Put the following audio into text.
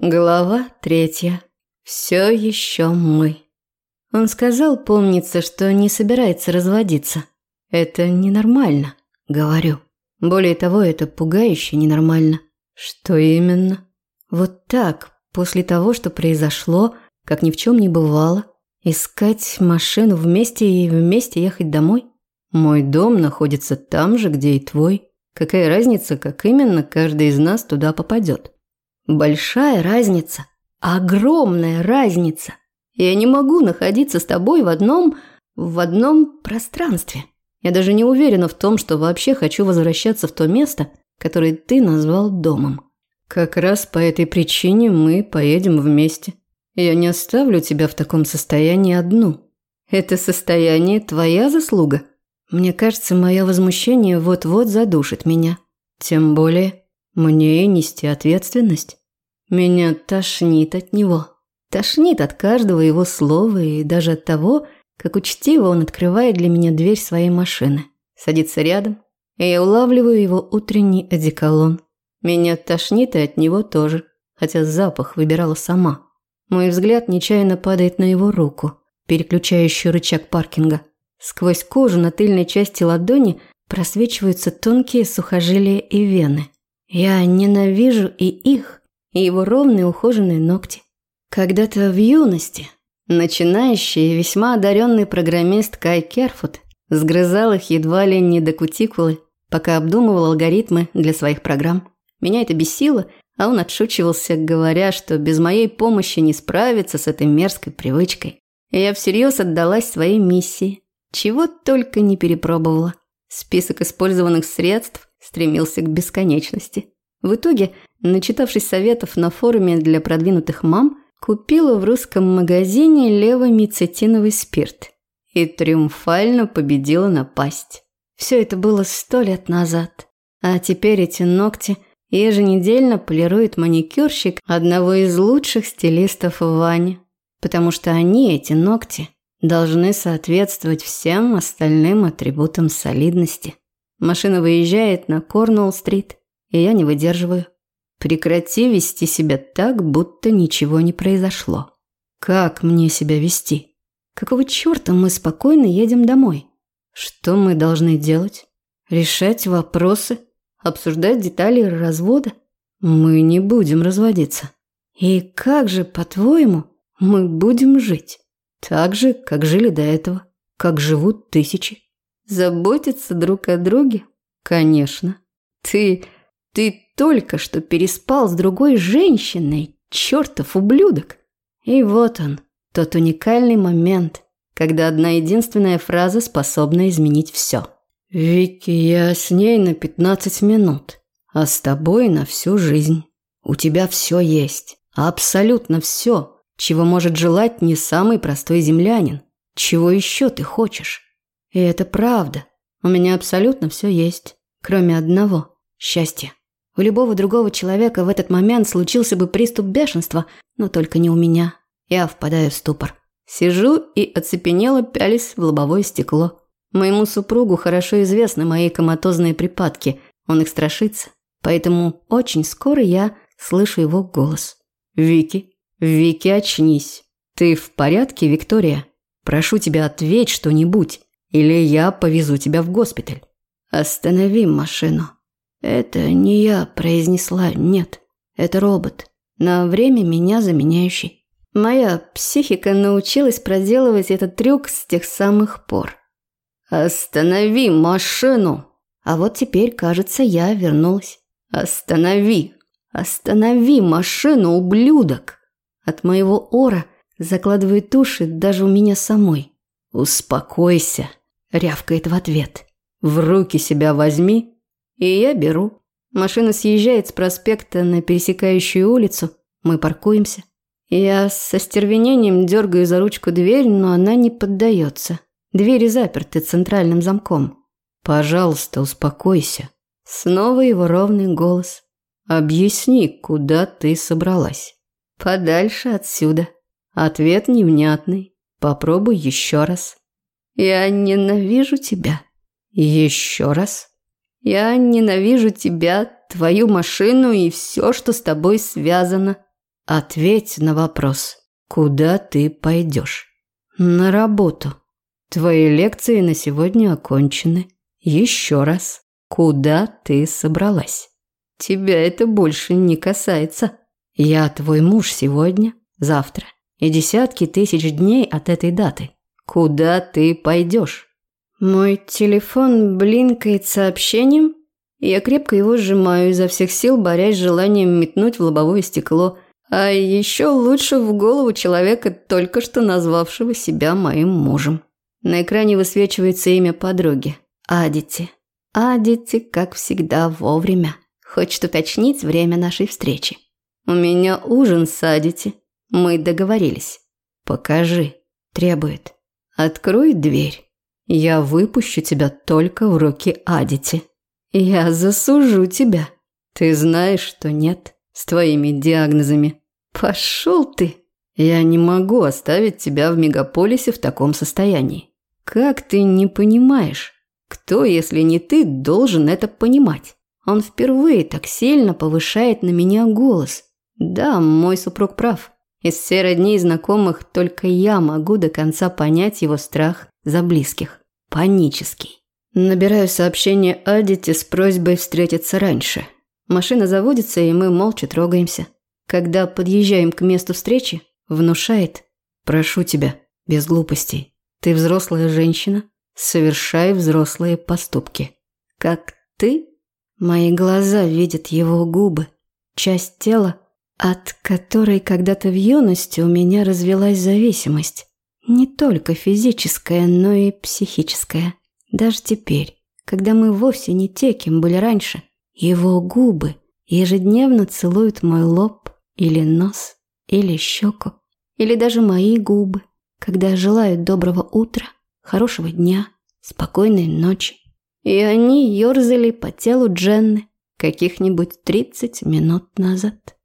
Глава третья. Все еще мы. Он сказал, помнится, что не собирается разводиться. Это ненормально, говорю. Более того, это пугающе ненормально. Что именно? Вот так, после того, что произошло, как ни в чем не бывало, искать машину вместе и вместе ехать домой? Мой дом находится там же, где и твой. Какая разница, как именно каждый из нас туда попадет? Большая разница. Огромная разница. Я не могу находиться с тобой в одном... в одном пространстве. Я даже не уверена в том, что вообще хочу возвращаться в то место, которое ты назвал домом. Как раз по этой причине мы поедем вместе. Я не оставлю тебя в таком состоянии одну. Это состояние твоя заслуга. Мне кажется, мое возмущение вот-вот задушит меня. Тем более, мне и нести ответственность. Меня тошнит от него. Тошнит от каждого его слова и даже от того, как учтиво он открывает для меня дверь своей машины. Садится рядом, и я улавливаю его утренний одеколон. Меня тошнит и от него тоже, хотя запах выбирала сама. Мой взгляд нечаянно падает на его руку, переключающую рычаг паркинга. Сквозь кожу на тыльной части ладони просвечиваются тонкие сухожилия и вены. Я ненавижу и их, и его ровные ухоженные ногти. Когда-то в юности начинающий весьма одаренный программист Кай Керфут сгрызал их едва ли не до кутикулы, пока обдумывал алгоритмы для своих программ. Меня это бесило, а он отшучивался, говоря, что без моей помощи не справится с этой мерзкой привычкой. И я всерьез отдалась своей миссии. Чего только не перепробовала. Список использованных средств стремился к бесконечности. В итоге начитавшись советов на форуме для продвинутых мам, купила в русском магазине левомицетиновый спирт и триумфально победила напасть. Все это было сто лет назад, а теперь эти ногти еженедельно полирует маникюрщик одного из лучших стилистов в Ване, потому что они, эти ногти, должны соответствовать всем остальным атрибутам солидности. Машина выезжает на Корнуолл-стрит, и я не выдерживаю. Прекрати вести себя так, будто ничего не произошло. Как мне себя вести? Какого черта мы спокойно едем домой? Что мы должны делать? Решать вопросы? Обсуждать детали развода? Мы не будем разводиться. И как же, по-твоему, мы будем жить? Так же, как жили до этого, как живут тысячи. Заботиться друг о друге? Конечно. Ты ты только что переспал с другой женщиной, чертов ублюдок. И вот он, тот уникальный момент, когда одна единственная фраза способна изменить все. «Вики, я с ней на 15 минут, а с тобой на всю жизнь. У тебя все есть, абсолютно все, чего может желать не самый простой землянин. Чего еще ты хочешь?» И это правда. У меня абсолютно все есть, кроме одного – счастья. У любого другого человека в этот момент случился бы приступ бешенства, но только не у меня. Я впадаю в ступор. Сижу и оцепенело пялись в лобовое стекло. Моему супругу хорошо известны мои коматозные припадки, он их страшится. Поэтому очень скоро я слышу его голос. «Вики, Вики, очнись. Ты в порядке, Виктория? Прошу тебя, ответь что-нибудь, или я повезу тебя в госпиталь. Останови машину». «Это не я произнесла, нет. Это робот. На время меня заменяющий. Моя психика научилась проделывать этот трюк с тех самых пор. «Останови машину!» А вот теперь, кажется, я вернулась. «Останови! Останови машину, ублюдок!» От моего ора закладывает уши даже у меня самой. «Успокойся!» – рявкает в ответ. «В руки себя возьми и я беру. Машина съезжает с проспекта на пересекающую улицу. Мы паркуемся. Я со стервенением дергаю за ручку дверь, но она не поддается. Двери заперты центральным замком. «Пожалуйста, успокойся». Снова его ровный голос. «Объясни, куда ты собралась?» «Подальше отсюда». Ответ невнятный. Попробуй еще раз. «Я ненавижу тебя». «Еще раз?» Я ненавижу тебя, твою машину и все, что с тобой связано. Ответь на вопрос. Куда ты пойдешь? На работу. Твои лекции на сегодня окончены. Еще раз. Куда ты собралась? Тебя это больше не касается. Я твой муж сегодня, завтра и десятки тысяч дней от этой даты. Куда ты пойдешь? Мой телефон блинкает сообщением. Я крепко его сжимаю изо всех сил, борясь с желанием метнуть в лобовое стекло. А еще лучше в голову человека, только что назвавшего себя моим мужем. На экране высвечивается имя подруги. Адити. Адити, как всегда, вовремя. Хочет уточнить время нашей встречи. У меня ужин с Адити. Мы договорились. Покажи. Требует. Открой дверь. Я выпущу тебя только в руки Адити. Я засужу тебя. Ты знаешь, что нет. С твоими диагнозами. Пошел ты. Я не могу оставить тебя в мегаполисе в таком состоянии. Как ты не понимаешь? Кто, если не ты, должен это понимать? Он впервые так сильно повышает на меня голос. Да, мой супруг прав. Из всех родней знакомых только я могу до конца понять его страх за близких. Панический. Набираю сообщение Адите с просьбой встретиться раньше. Машина заводится, и мы молча трогаемся. Когда подъезжаем к месту встречи, внушает «Прошу тебя, без глупостей. Ты взрослая женщина, совершай взрослые поступки. Как ты?» Мои глаза видят его губы, часть тела, от которой когда-то в юности у меня развелась зависимость. Не только физическая, но и психическая. Даже теперь, когда мы вовсе не те, кем были раньше, его губы ежедневно целуют мой лоб или нос, или щеку, или даже мои губы, когда желают доброго утра, хорошего дня, спокойной ночи. И они ерзали по телу Дженны каких-нибудь 30 минут назад.